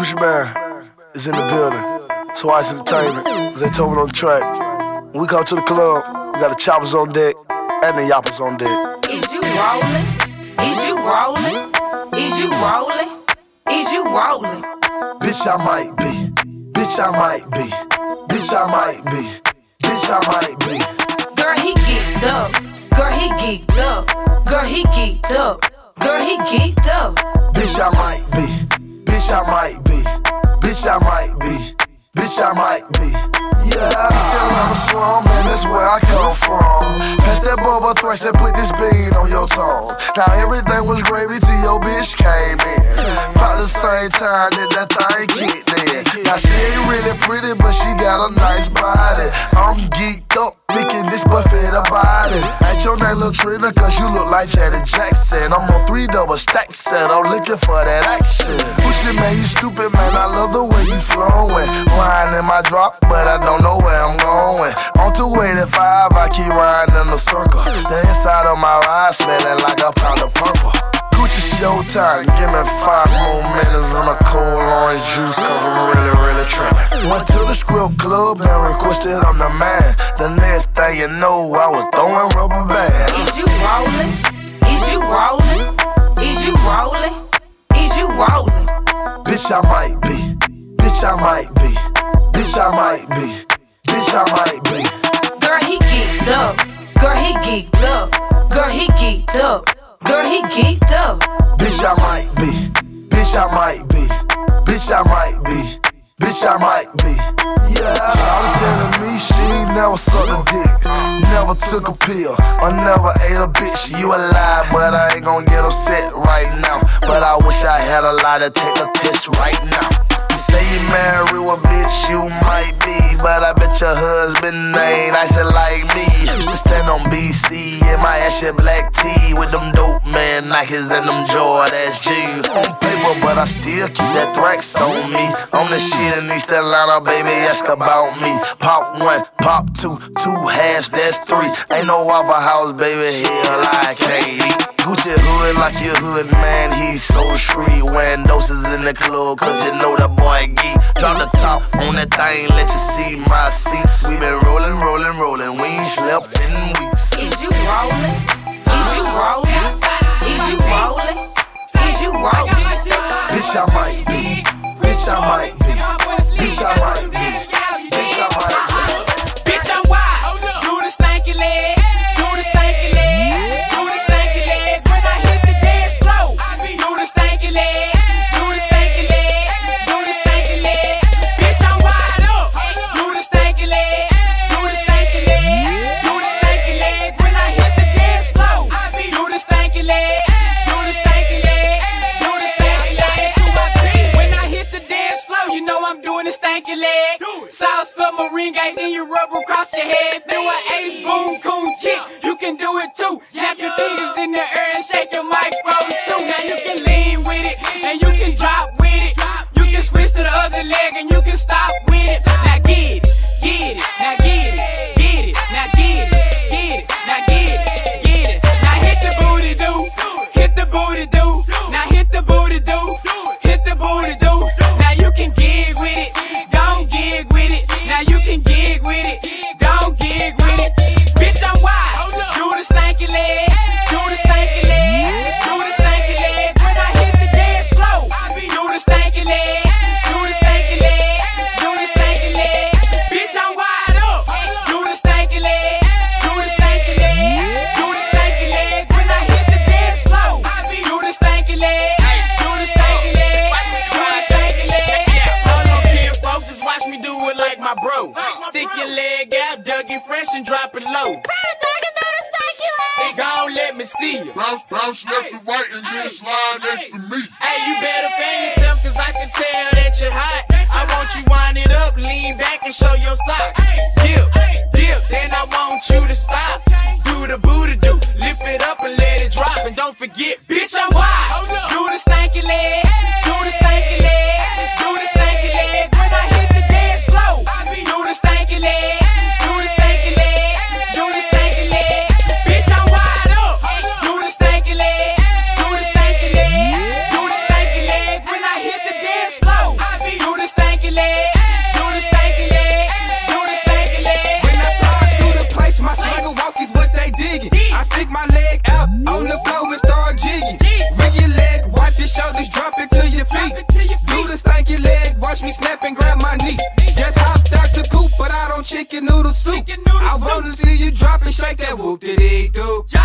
Gucci Mane is in the building. So Icey Entertainment, Zaytoven on the track. When we come to the club, we got the choppers on deck and the yappers on deck. Is you rolling? Is you rolling? Is you rolling? Is you rolling? Bitch, I might be. Bitch, I might be. Bitch, I might be. Bitch, I might be. Girl, he geeked up. Girl, he geeked up. Girl, he geeked up. Girl, he geeked up. Bitch, I might be. Bitch, I might be. Bitch, I might be. Bitch, I might be. Yeah, I'm a slum, man, that's where I come from. Pass that bubble thrice and put this bean on your tongue. Now everything was gravy till your bitch came in. About the same time that that thing kicked in. Now she ain't really pretty, but she got a nice body. I'm geeked up, thinking this buffet about it. Ain't your name Lil Trina, cause you look like Janet Jackson. I'm on three double stacks and I'm looking for that action. Gucci Mane, you stupid man, I love the way you flowing. Wine in my drop, but I don't know where I'm going. On 285, I keep riding in a circle. The inside of my ride smelling like a pound of purple. Showtime, give me five more minutes on a cold orange juice, cause I'm really, really tripping. Went to the script club and requested I'm the man. The next thing you know, I was throwing rubber bands. Is you rolling? Is you rolling? Is you rolling? Is you rolling? Bitch, I might be. Bitch, I might be. Bitch, I might be. Bitch, I might be. Girl, he geeked up. Girl, he geeked up. Girl, he geeked up. Girl, he geeked up. Bitch, I might be. Bitch, I might be. Bitch, I might be. Bitch, I might be. Yeah, I'm telling me she never sucked a dick, never took a pill, or never ate a bitch. You a lie, but I ain't gon' get upset right now. But I wish I had a lie to take a piss right now. Marry a bitch, you might be, but I bet your husband ain't nice like me. To stand on BC in my Ashy black tee with them dope man Nikes and them Jordache jeans on paper, but I still keep that thrax on me. I'm the shit in East Atlanta, baby. Ask about me. Pop one, pop two, two halves, that's three. Ain't no Waffle House, baby. Hell, I can't eat. Gucci hood like your hood, man. He's so street. Wearing doses in the club, cause you know that boy geek. Drop the top on that thing, let you see my seats. We been rolling, rolling, rolling. We ain't slept in weeks. Is you rolling? Is you rolling? Is you rolling? Is you rolling? Bitch, I might be. Bitch, I might be. Rub across your head. If you and drop it low. Hey, gon' let me see you. Bounce, bounce left and right and then slide next to me. Hey, you better fan yourself, cause I can tell that you're hot. I want you wind it up, lean back and show your socks. did he do?